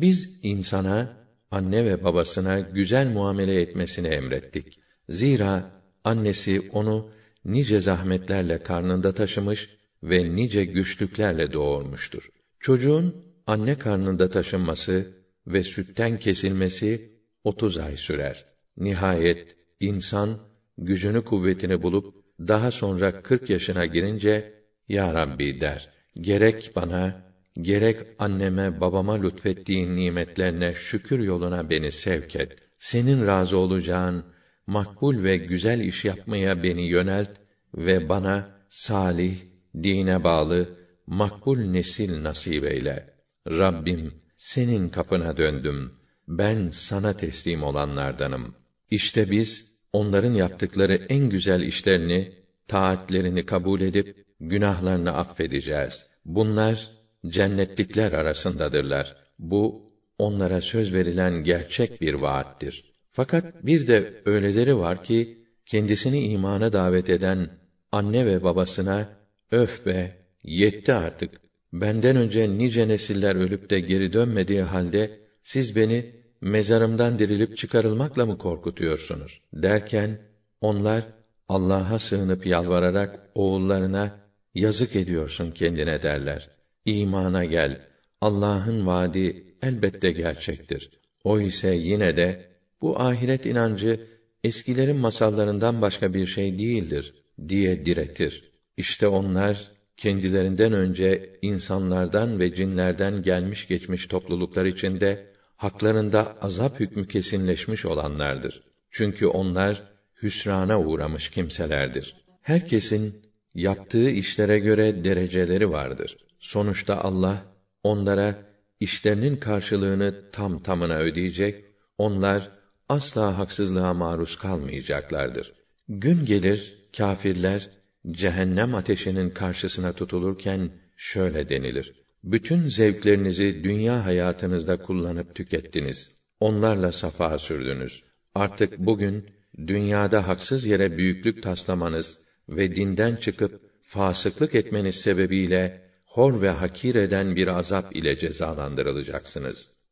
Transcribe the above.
Biz insana, anne ve babasına güzel muamele etmesini emrettik. Zira annesi onu nice zahmetlerle karnında taşımış ve nice güçlüklerle doğurmuştur. Çocuğun anne karnında taşınması ve sütten kesilmesi 30 ay sürer. Nihayet insan gücünü kuvvetini bulup daha sonra 40 yaşına girince ya Rabbi der. Gerek bana gerek anneme babama lütfettiğin nimetlerine şükür yoluna beni sevk et. Senin razı olacağın makbul ve güzel iş yapmaya beni yönelt ve bana salih, dine bağlı, makbul nesil nasip eyle. Rabbim, senin kapına döndüm. Ben sana teslim olanlardanım. İşte biz onların yaptıkları en güzel işlerini, taatlerini kabul edip günahlarını affedeceğiz. Bunlar cennetlikler arasındadırlar. Bu onlara söz verilen gerçek bir vaattir. Fakat bir de öyleleri var ki kendisini imana davet eden anne ve babasına öf be yetti artık. Benden önce nice nesiller ölüp de geri dönmediği halde siz beni mezarımdan dirilip çıkarılmakla mı korkutuyorsunuz derken onlar Allah'a sığınıp yalvararak oğullarına yazık ediyorsun kendine derler. İmana gel. Allah'ın vaadi elbette gerçektir. O ise yine de bu ahiret inancı eskilerin masallarından başka bir şey değildir diye diretir. İşte onlar kendilerinden önce insanlardan ve cinlerden gelmiş geçmiş topluluklar içinde haklarında azap hükmü kesinleşmiş olanlardır. Çünkü onlar hüsrana uğramış kimselerdir. Herkesin yaptığı işlere göre dereceleri vardır. Sonuçta Allah onlara işlerinin karşılığını tam tamına ödeyecek. Onlar asla haksızlığa maruz kalmayacaklardır. Gün gelir kâfirler cehennem ateşinin karşısına tutulurken şöyle denilir: Bütün zevklerinizi dünya hayatınızda kullanıp tükettiniz. Onlarla safa sürdünüz. Artık bugün dünyada haksız yere büyüklük taslamanız ve dinden çıkıp fasıklık etmeniz sebebiyle hor ve hakir eden bir azap ile cezalandırılacaksınız.